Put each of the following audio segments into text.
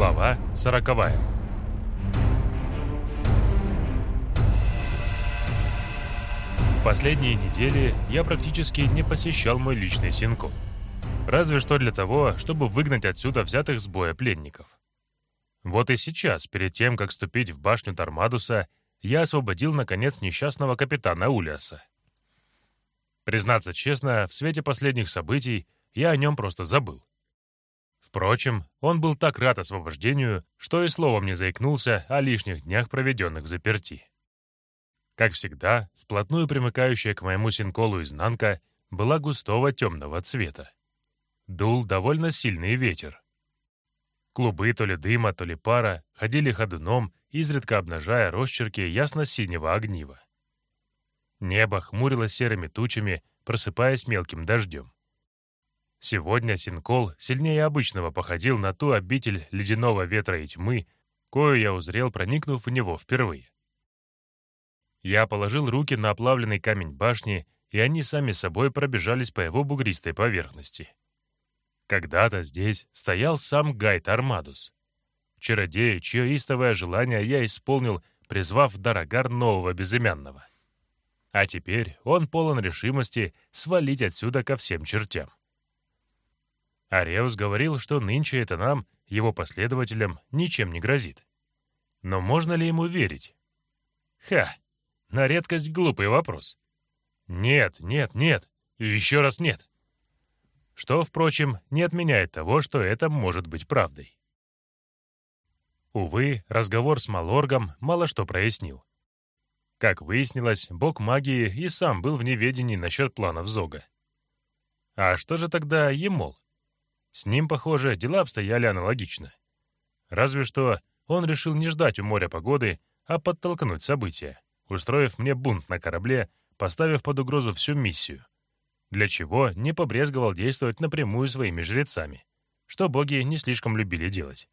Глава сороковая. В последние недели я практически не посещал мой личный Синко. Разве что для того, чтобы выгнать отсюда взятых с боя пленников. Вот и сейчас, перед тем, как ступить в башню Тормадуса, я освободил, наконец, несчастного капитана Улиаса. Признаться честно, в свете последних событий я о нем просто забыл. Впрочем, он был так рад освобождению, что и словом не заикнулся о лишних днях, проведенных в заперти. Как всегда, вплотную примыкающая к моему синколу изнанка была густого темного цвета. Дул довольно сильный ветер. Клубы то ли дыма, то ли пара ходили ходуном, изредка обнажая росчерки ясно-синего огнива. Небо хмурилось серыми тучами, просыпаясь мелким дождем. Сегодня Синкол сильнее обычного походил на ту обитель ледяного ветра и тьмы, кою я узрел, проникнув в него впервые. Я положил руки на оплавленный камень башни, и они сами собой пробежались по его бугристой поверхности. Когда-то здесь стоял сам Гайд Армадус. Чародей, чье истовое желание я исполнил, призвав Дарагар нового безымянного. А теперь он полон решимости свалить отсюда ко всем чертям. Ареус говорил, что нынче это нам, его последователям, ничем не грозит. Но можно ли ему верить? Ха! На редкость глупый вопрос. Нет, нет, нет, и еще раз нет. Что, впрочем, не отменяет того, что это может быть правдой. Увы, разговор с Малоргом мало что прояснил. Как выяснилось, бог магии и сам был в неведении насчет планов Зога. А что же тогда Емол? С ним, похоже, дела обстояли аналогично. Разве что он решил не ждать у моря погоды, а подтолкнуть события, устроив мне бунт на корабле, поставив под угрозу всю миссию. Для чего не побрезговал действовать напрямую своими жрецами, что боги не слишком любили делать.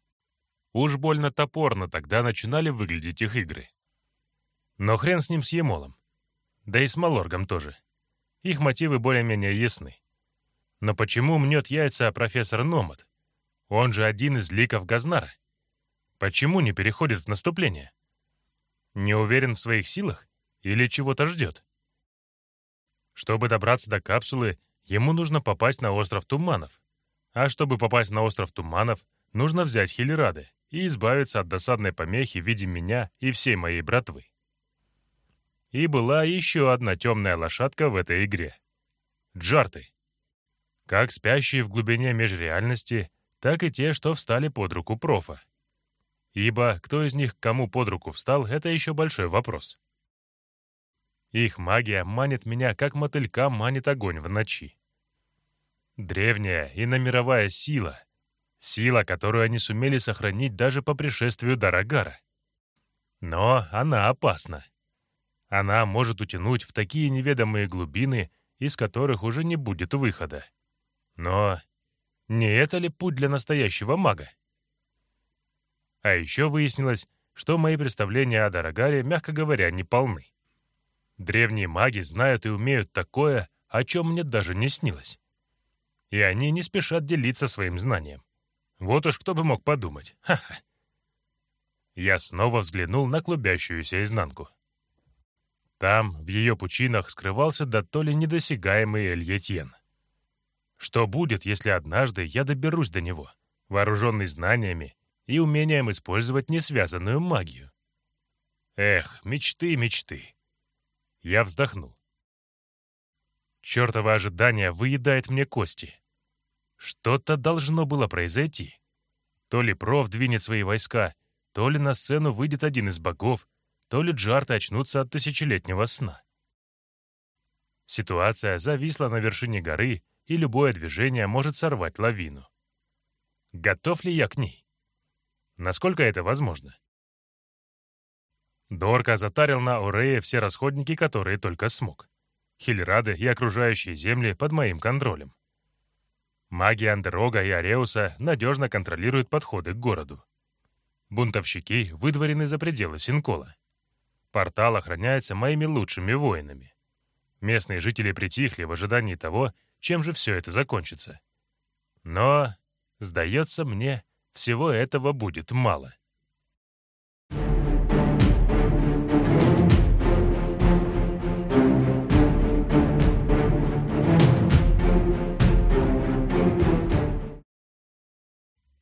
Уж больно топорно тогда начинали выглядеть их игры. Но хрен с ним с Емолом. Да и с Малоргом тоже. Их мотивы более-менее ясны. Но почему мнет яйца профессор Номад? Он же один из ликов Газнара. Почему не переходит в наступление? Не уверен в своих силах или чего-то ждет? Чтобы добраться до капсулы, ему нужно попасть на остров Туманов. А чтобы попасть на остров Туманов, нужно взять Хилерады и избавиться от досадной помехи в виде меня и всей моей братвы. И была еще одна темная лошадка в этой игре. Джарты как спящие в глубине межреальности, так и те, что встали под руку профа. Ибо кто из них кому под руку встал, это еще большой вопрос. Их магия манит меня, как мотылька манит огонь в ночи. Древняя и намировая сила. Сила, которую они сумели сохранить даже по пришествию Дарагара. Но она опасна. Она может утянуть в такие неведомые глубины, из которых уже не будет выхода. Но не это ли путь для настоящего мага? А еще выяснилось, что мои представления о Дарагаре, мягко говоря, не полны. Древние маги знают и умеют такое, о чем мне даже не снилось. И они не спешат делиться своим знанием. Вот уж кто бы мог подумать. Ха-ха. Я снова взглянул на клубящуюся изнанку. Там, в ее пучинах, скрывался да то ли недосягаемый Эльетьен. Что будет, если однажды я доберусь до него, вооруженный знаниями и умением использовать несвязанную магию? Эх, мечты, мечты. Я вздохнул. Чёртово ожидание выедает мне кости. Что-то должно было произойти. То ли проф двинет свои войска, то ли на сцену выйдет один из богов, то ли джарты очнутся от тысячелетнего сна. Ситуация зависла на вершине горы, и любое движение может сорвать лавину. Готов ли я к ней? Насколько это возможно? Дорка затарил на Орее все расходники, которые только смог. Хильрады и окружающие земли под моим контролем. Маги Андерога и Ареуса надежно контролируют подходы к городу. Бунтовщики выдворены за пределы Синкола. Портал охраняется моими лучшими воинами. Местные жители притихли в ожидании того, чем же все это закончится. Но, сдается мне, всего этого будет мало.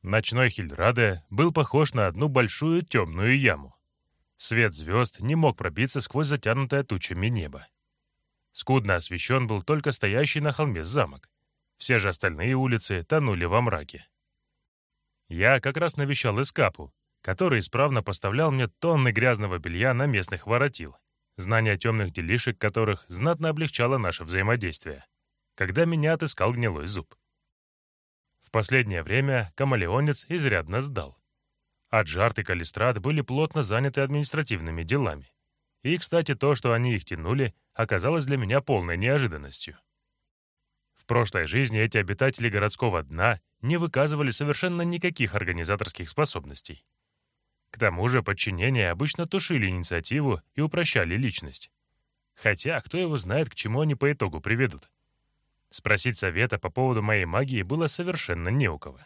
Ночной Хильдраде был похож на одну большую темную яму. Свет звезд не мог пробиться сквозь затянутое тучами небо. Скудно освещен был только стоящий на холме замок. Все же остальные улицы тонули во мраке. Я как раз навещал Эскапу, который исправно поставлял мне тонны грязного белья на местных воротил, знание темных делишек которых знатно облегчало наше взаимодействие, когда меня отыскал гнилой зуб. В последнее время камалеонец изрядно сдал. Аджарт и Калистрат были плотно заняты административными делами. И, кстати, то, что они их тянули, оказалось для меня полной неожиданностью. В прошлой жизни эти обитатели городского дна не выказывали совершенно никаких организаторских способностей. К тому же подчинения обычно тушили инициативу и упрощали личность. Хотя, кто его знает, к чему они по итогу приведут. Спросить совета по поводу моей магии было совершенно не у кого.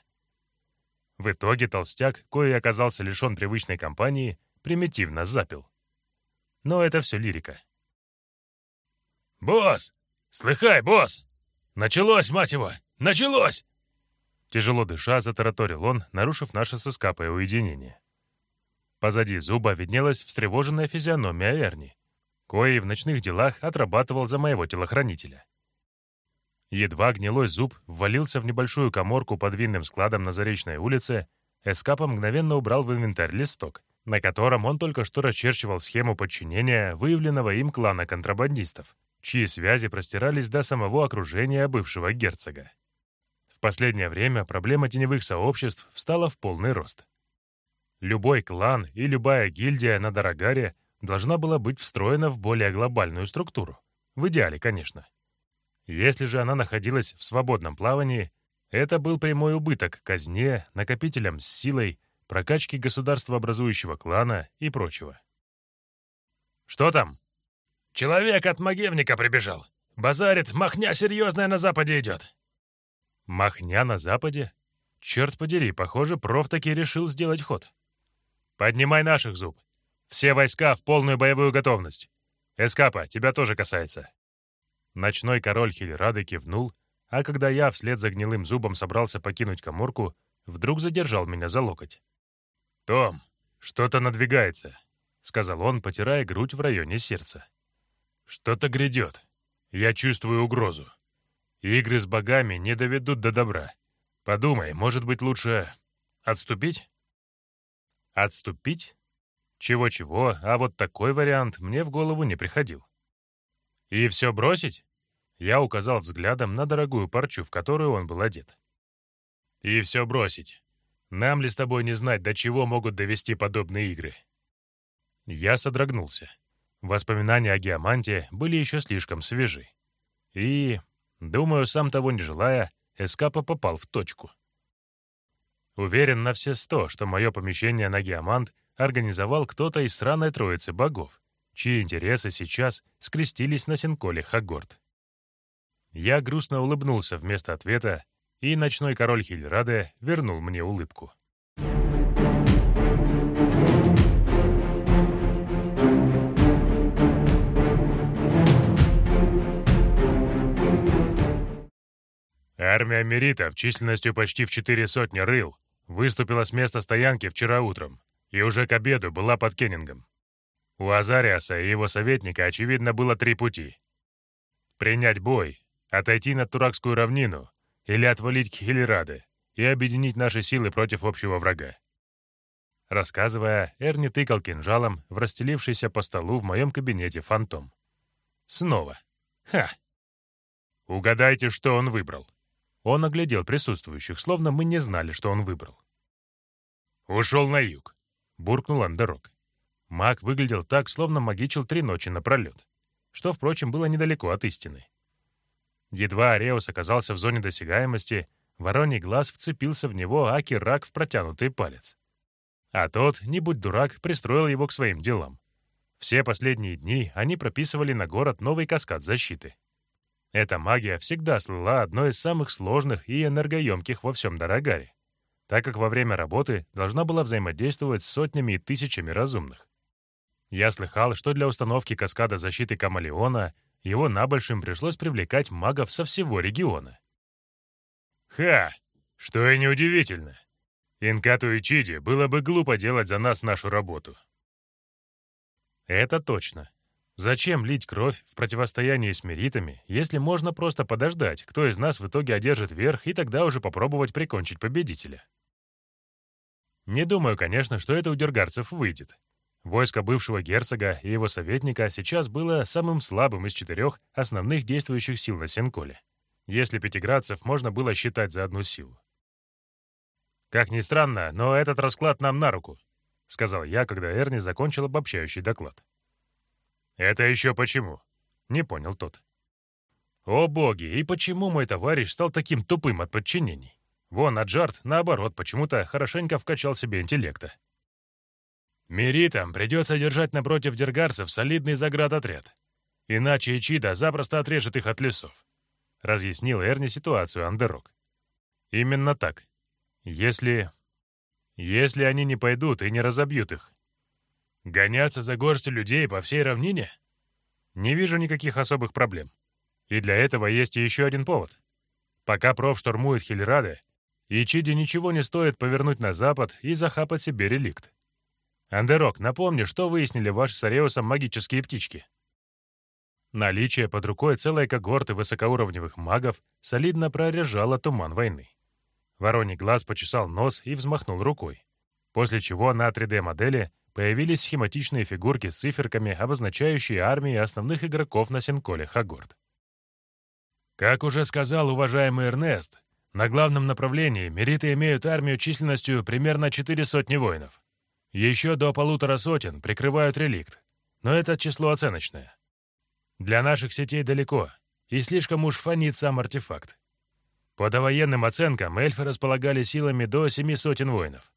В итоге толстяк, кое оказался лишен привычной компании, примитивно запил. Но это все лирика. «Босс! Слыхай, босс! Началось, мать его! Началось!» Тяжело дыша, затараторил он, нарушив наше с уединение. Позади зуба виднелась встревоженная физиономия Эрни, кое в ночных делах отрабатывал за моего телохранителя. Едва гнилой зуб ввалился в небольшую коморку под винным складом на Заречной улице, Эскапа мгновенно убрал в инвентарь листок, на котором он только что расчерчивал схему подчинения выявленного им клана контрабандистов, чьи связи простирались до самого окружения бывшего герцога. В последнее время проблема теневых сообществ встала в полный рост. Любой клан и любая гильдия на Дорогаре должна была быть встроена в более глобальную структуру. В идеале, конечно. Если же она находилась в свободном плавании, это был прямой убыток казне, накопителям с силой, прокачке государствообразующего клана и прочего. «Что там?» «Человек от магевника прибежал. Базарит, махня серьезная на западе идет». «Махня на западе? Черт подери, похоже, проф таки решил сделать ход». «Поднимай наших, Зуб. Все войска в полную боевую готовность. Эскапа, тебя тоже касается». Ночной король Хильрады кивнул, а когда я вслед за гнилым зубом собрался покинуть коморку, вдруг задержал меня за локоть. «Том, что-то надвигается», — сказал он, потирая грудь в районе сердца. «Что-то грядет. Я чувствую угрозу. Игры с богами не доведут до добра. Подумай, может быть, лучше отступить?» «Отступить? Чего-чего, а вот такой вариант мне в голову не приходил. «И все бросить?» Я указал взглядом на дорогую парчу, в которую он был одет. «И все бросить. Нам ли с тобой не знать, до чего могут довести подобные игры?» Я содрогнулся. Воспоминания о Геоманте были еще слишком свежи. И, думаю, сам того не желая, Эскапа попал в точку. Уверен на все сто, что мое помещение на Геомант организовал кто-то из сраной троицы богов, чьи интересы сейчас скрестились на Синколе Хагорд. Я грустно улыбнулся вместо ответа, и ночной король Хильраде вернул мне улыбку. Армия Меритов численностью почти в четыре сотни рыл выступила с места стоянки вчера утром и уже к обеду была под Кеннингом. У Азариаса и его советника, очевидно, было три пути. Принять бой, отойти на Туракскую равнину или отвалить к и объединить наши силы против общего врага. Рассказывая, Эрни тыкал кинжалом в расстелившийся по столу в моем кабинете фантом. Снова. Ха! Угадайте, что он выбрал. Он оглядел присутствующих, словно мы не знали, что он выбрал. «Ушел на юг», — буркнул Андерок. Маг выглядел так, словно магичил три ночи напролет, что, впрочем, было недалеко от истины. Едва Ареус оказался в зоне досягаемости, вороний глаз вцепился в него аки-рак в протянутый палец. А тот, не будь дурак, пристроил его к своим делам. Все последние дни они прописывали на город новый каскад защиты. Эта магия всегда слыла одной из самых сложных и энергоемких во всем Дорогаре. так как во время работы должна была взаимодействовать с сотнями и тысячами разумных. Я слыхал, что для установки каскада защиты Камалеона его набольшим пришлось привлекать магов со всего региона. «Ха! Что и неудивительно. Инкату и Чиди было бы глупо делать за нас нашу работу». Это точно. Зачем лить кровь в противостоянии с меритами, если можно просто подождать, кто из нас в итоге одержит верх, и тогда уже попробовать прикончить победителя? Не думаю, конечно, что это у дергарцев выйдет. Войско бывшего герцога и его советника сейчас было самым слабым из четырех основных действующих сил на Сенколе, если пятиградцев можно было считать за одну силу. «Как ни странно, но этот расклад нам на руку», — сказал я, когда Эрни закончил обобщающий доклад. «Это еще почему?» — не понял тот. «О боги, и почему мой товарищ стал таким тупым от подчинений? Вон, Аджарт, наоборот, почему-то хорошенько вкачал себе интеллекта. Меритам придется держать напротив дергарцев солидный заградотряд. Иначе Ичида запросто отрежет их от лесов. Разъяснил Эрни ситуацию Андерок. Именно так. Если... Если они не пойдут и не разобьют их. Гоняться за горстью людей по всей равнине? Не вижу никаких особых проблем. И для этого есть еще один повод. Пока проф штурмует Хильрады, Ичиде ничего не стоит повернуть на запад и захапать себе реликт. Андерок, напомни, что выяснили ваши с Ареусом магические птички. Наличие под рукой целой когорты высокоуровневых магов солидно прорежало туман войны. Вороний глаз почесал нос и взмахнул рукой, после чего на 3D-модели появились схематичные фигурки с циферками, обозначающие армии основных игроков на Синколе Хагорд. Как уже сказал уважаемый Эрнест, на главном направлении Мериты имеют армию численностью примерно четыре сотни воинов. Еще до полутора сотен прикрывают реликт, но это число оценочное. Для наших сетей далеко, и слишком уж фонит сам артефакт. По довоенным оценкам, эльфы располагали силами до семи сотен воинов.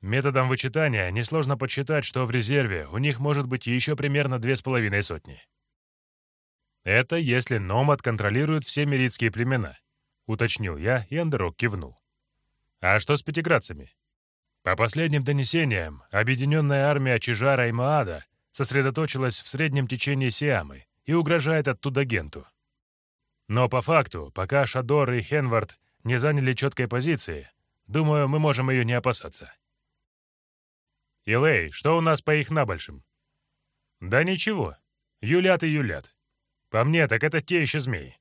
Методом вычитания несложно подсчитать, что в резерве у них может быть еще примерно две с половиной сотни. Это если Номад контролирует все меритские племена, уточнил я, и Андерок кивнул. А что с пятиградцами? По последним донесениям, объединенная армия Чижара и Маада сосредоточилась в среднем течении Сиамы и угрожает оттуда Генту. Но по факту, пока Шадор и Хенвард не заняли четкой позиции, думаю, мы можем ее не опасаться. «Илэй, что у нас по их набольшим?» «Да ничего. Юлят и юлят. По мне, так это те еще змеи.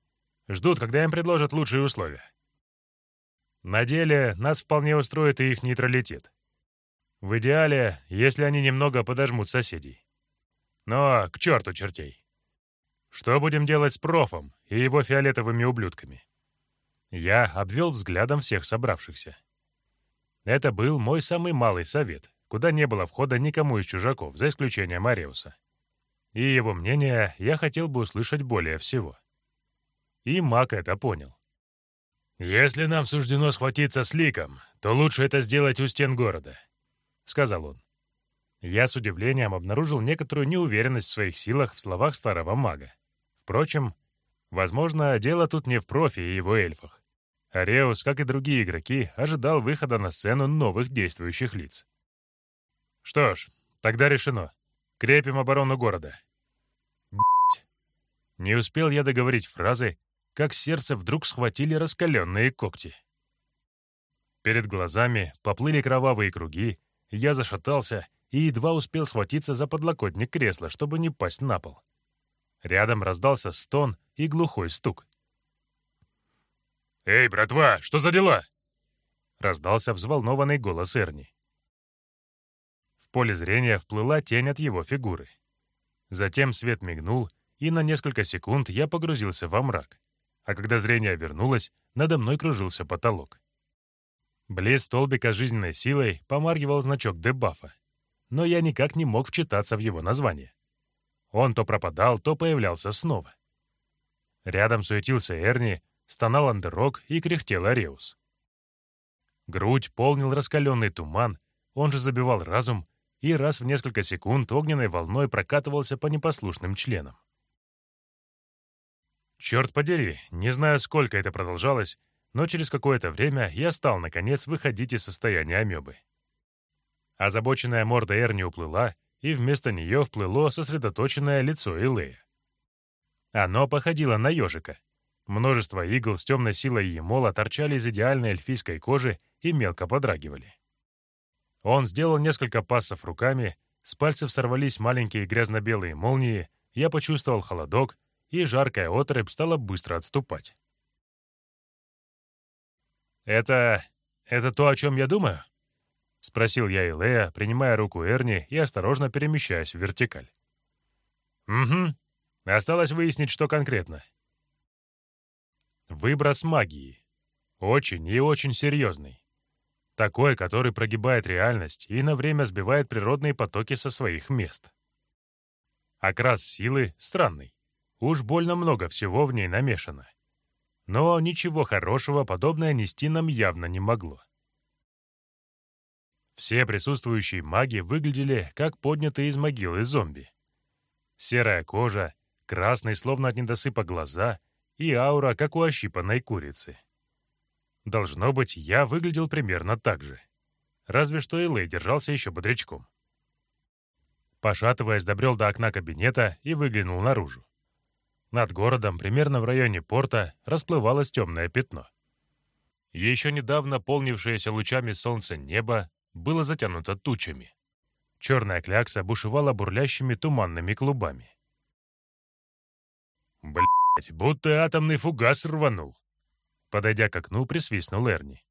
Ждут, когда им предложат лучшие условия. На деле нас вполне устроит и их нейтралитет. В идеале, если они немного подожмут соседей. Но к черту чертей. Что будем делать с профом и его фиолетовыми ублюдками? Я обвел взглядом всех собравшихся. Это был мой самый малый совет, куда не было входа никому из чужаков, за исключением Ариуса. И его мнение я хотел бы услышать более всего. И Мак это понял. «Если нам суждено схватиться с Ликом, то лучше это сделать у стен города», — сказал он. Я с удивлением обнаружил некоторую неуверенность в своих силах в словах старого мага. Впрочем, возможно, дело тут не в профи и его эльфах. Ареус, как и другие игроки, ожидал выхода на сцену новых действующих лиц. «Что ж, тогда решено. Крепим оборону города». Б***ь. Не успел я договорить фразы, как сердце вдруг схватили раскаленные когти. Перед глазами поплыли кровавые круги, я зашатался и едва успел схватиться за подлокотник кресла, чтобы не пасть на пол. Рядом раздался стон и глухой стук. «Эй, братва, что за дела?» Раздался взволнованный голос Эрни. В поле зрения вплыла тень от его фигуры. Затем свет мигнул, и на несколько секунд я погрузился во мрак а когда зрение вернулось, надо мной кружился потолок. Близ столбика жизненной силой помаргивал значок дебафа, но я никак не мог вчитаться в его название. Он то пропадал, то появлялся снова. Рядом суетился Эрни, стонал Андерок и кряхтел Ареус. Грудь полнил раскаленный туман, он же забивал разум, и раз в несколько секунд огненной волной прокатывался по непослушным членам. Черт подери, не знаю, сколько это продолжалось, но через какое-то время я стал, наконец, выходить из состояния амебы. Озабоченная морда Эрни уплыла, и вместо нее вплыло сосредоточенное лицо Илея. Оно походило на ежика. Множество игл с темной силой емола торчали из идеальной эльфийской кожи и мелко подрагивали. Он сделал несколько пассов руками, с пальцев сорвались маленькие грязно-белые молнии, я почувствовал холодок, и жаркая отрыбь стала быстро отступать. «Это... это то, о чем я думаю?» — спросил я Илея, принимая руку Эрни и осторожно перемещаясь в вертикаль. «Угу. Осталось выяснить, что конкретно». Выброс магии. Очень и очень серьезный. Такой, который прогибает реальность и на время сбивает природные потоки со своих мест. Окрас силы странный. Уж больно много всего в ней намешано. Но ничего хорошего подобное нести нам явно не могло. Все присутствующие маги выглядели как поднятые из могилы зомби. Серая кожа, красный, словно от недосыпа глаза, и аура, как у ощипанной курицы. Должно быть, я выглядел примерно так же. Разве что Элэй держался еще бодрячком. Пошатываясь, добрел до окна кабинета и выглянул наружу. Над городом, примерно в районе порта, расплывалось темное пятно. Еще недавно полнившееся лучами солнца небо было затянуто тучами. Черная клякса бушевала бурлящими туманными клубами. Блять, будто атомный фугас рванул. Подойдя к окну, присвистнул Эрни.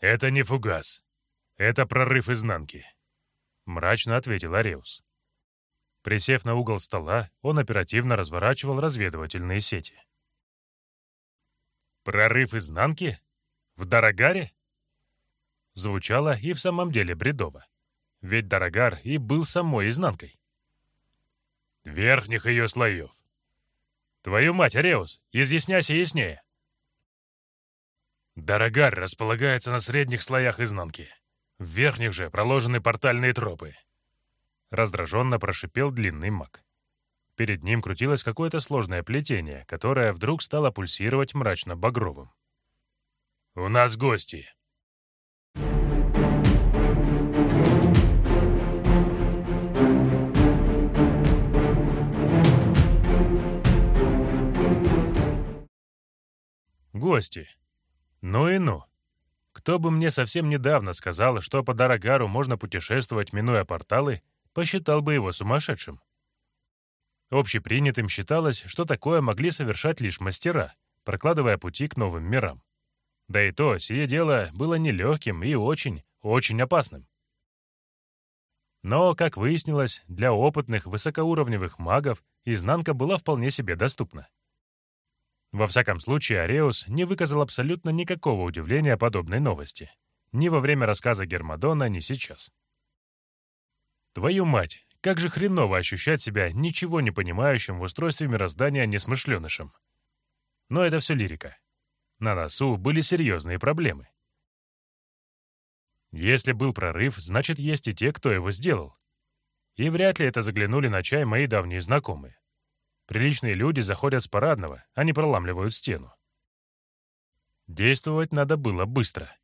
«Это не фугас. Это прорыв изнанки», — мрачно ответил Ареус. Присев на угол стола, он оперативно разворачивал разведывательные сети. «Прорыв изнанки? В Дорогаре?» Звучало и в самом деле бредово. Ведь Дорогар и был самой изнанкой. «Верхних ее слоев». «Твою мать, Ареус, изъясняйся яснее». Дорогар располагается на средних слоях изнанки. В верхних же проложены портальные тропы. Раздраженно прошипел длинный маг. Перед ним крутилось какое-то сложное плетение, которое вдруг стало пульсировать мрачно-багровым. «У нас гости!» Гости. Ну и ну. Кто бы мне совсем недавно сказал, что по Дорогару можно путешествовать, минуя порталы, посчитал бы его сумасшедшим. Общепринятым считалось, что такое могли совершать лишь мастера, прокладывая пути к новым мирам. Да и то, сие дело было нелегким и очень, очень опасным. Но, как выяснилось, для опытных высокоуровневых магов изнанка была вполне себе доступна. Во всяком случае, Ареус не выказал абсолютно никакого удивления подобной новости. Ни во время рассказа Гермадона, ни сейчас. Твою мать, как же хреново ощущать себя ничего не понимающим в устройстве мироздания несмышленышем. Но это все лирика. На носу были серьезные проблемы. Если был прорыв, значит, есть и те, кто его сделал. И вряд ли это заглянули на чай мои давние знакомые. Приличные люди заходят с парадного, не проламливают стену. Действовать надо было быстро.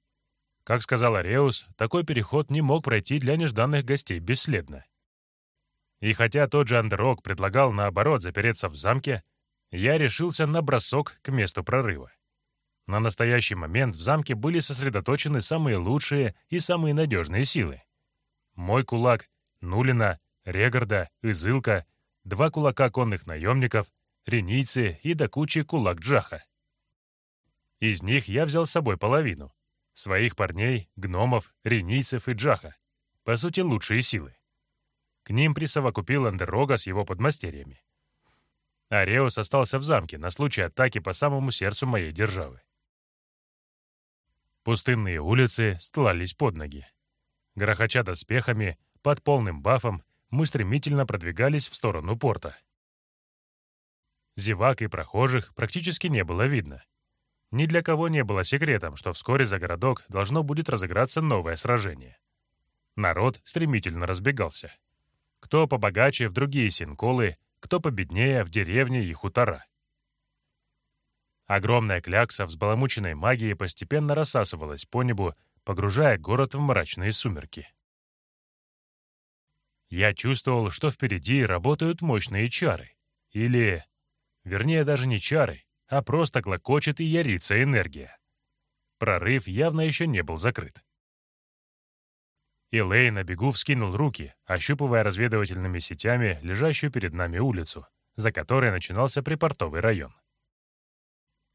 Как сказал Ареус, такой переход не мог пройти для нежданных гостей бесследно. И хотя тот же Андерок предлагал, наоборот, запереться в замке, я решился на бросок к месту прорыва. На настоящий момент в замке были сосредоточены самые лучшие и самые надежные силы. Мой кулак, Нулина, Регарда, Изылка — два кулака конных наемников, ренийцы и до кучи кулак Джаха. Из них я взял с собой половину. Своих парней, гномов, ренийцев и Джаха. По сути, лучшие силы. К ним присовокупил Андерога с его подмастерьями. Ареус остался в замке на случай атаки по самому сердцу моей державы. Пустынные улицы стлались под ноги. Грохоча доспехами, под полным бафом мы стремительно продвигались в сторону порта. Зевак и прохожих практически не было видно. Ни для кого не было секретом, что вскоре за городок должно будет разыграться новое сражение. Народ стремительно разбегался. Кто побогаче в другие синколы, кто победнее в деревне и хутора. Огромная клякса взбаламученной магии постепенно рассасывалась по небу, погружая город в мрачные сумерки. Я чувствовал, что впереди работают мощные чары. Или, вернее, даже не чары, а просто клокочет и ярится энергия. Прорыв явно еще не был закрыт. Илэй на бегу вскинул руки, ощупывая разведывательными сетями лежащую перед нами улицу, за которой начинался припортовый район.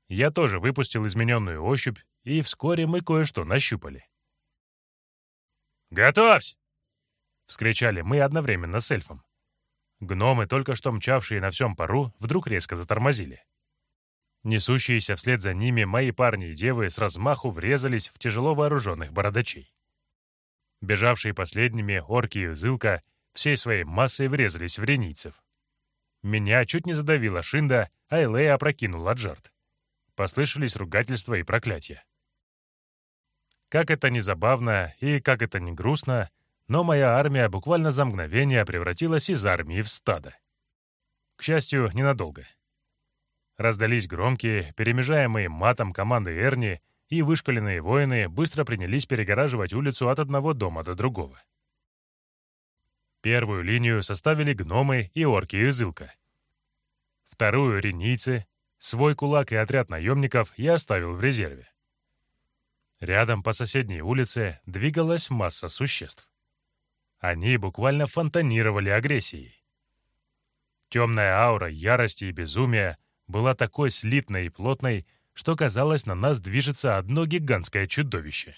Я тоже выпустил измененную ощупь, и вскоре мы кое-что нащупали. «Готовься!» — вскричали мы одновременно с эльфом. Гномы, только что мчавшие на всем пару, вдруг резко затормозили. Несущиеся вслед за ними мои парни и девы с размаху врезались в тяжело вооруженных бородачей. Бежавшие последними орки и зылка всей своей массой врезались в ренийцев. Меня чуть не задавила шинда, а Элея опрокинул от жарт. Послышались ругательства и проклятия. Как это не забавно и как это не грустно, но моя армия буквально за мгновение превратилась из армии в стадо. К счастью, ненадолго. Раздались громкие, перемежаемые матом команды Эрни, и вышкаленные воины быстро принялись перегораживать улицу от одного дома до другого. Первую линию составили гномы и орки из Илка. Вторую — ренийцы, свой кулак и отряд наемников я оставил в резерве. Рядом по соседней улице двигалась масса существ. Они буквально фонтанировали агрессией. Темная аура ярости и безумия была такой слитной и плотной, что, казалось, на нас движется одно гигантское чудовище.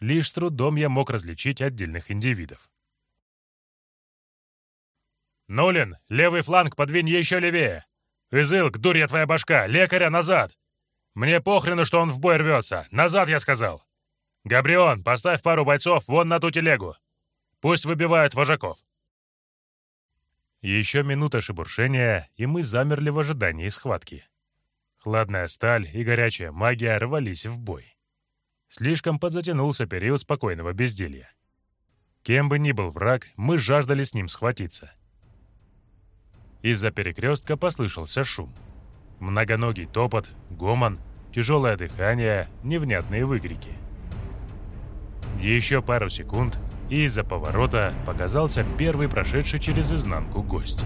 Лишь с трудом я мог различить отдельных индивидов. «Нулин, левый фланг подвинь еще левее! Изылк, дурья твоя башка, лекаря назад! Мне похрену, что он в бой рвется! Назад, я сказал! Габрион, поставь пару бойцов вон на ту телегу! Пусть выбивают вожаков!» Еще минута шебуршения, и мы замерли в ожидании схватки. Хладная сталь и горячая магия рвались в бой. Слишком подзатянулся период спокойного безделья. Кем бы ни был враг, мы жаждали с ним схватиться. Из-за перекрестка послышался шум. Многоногий топот, гомон, тяжелое дыхание, невнятные выкрики. Еще пару секунд, и из-за поворота показался первый прошедший через изнанку гость.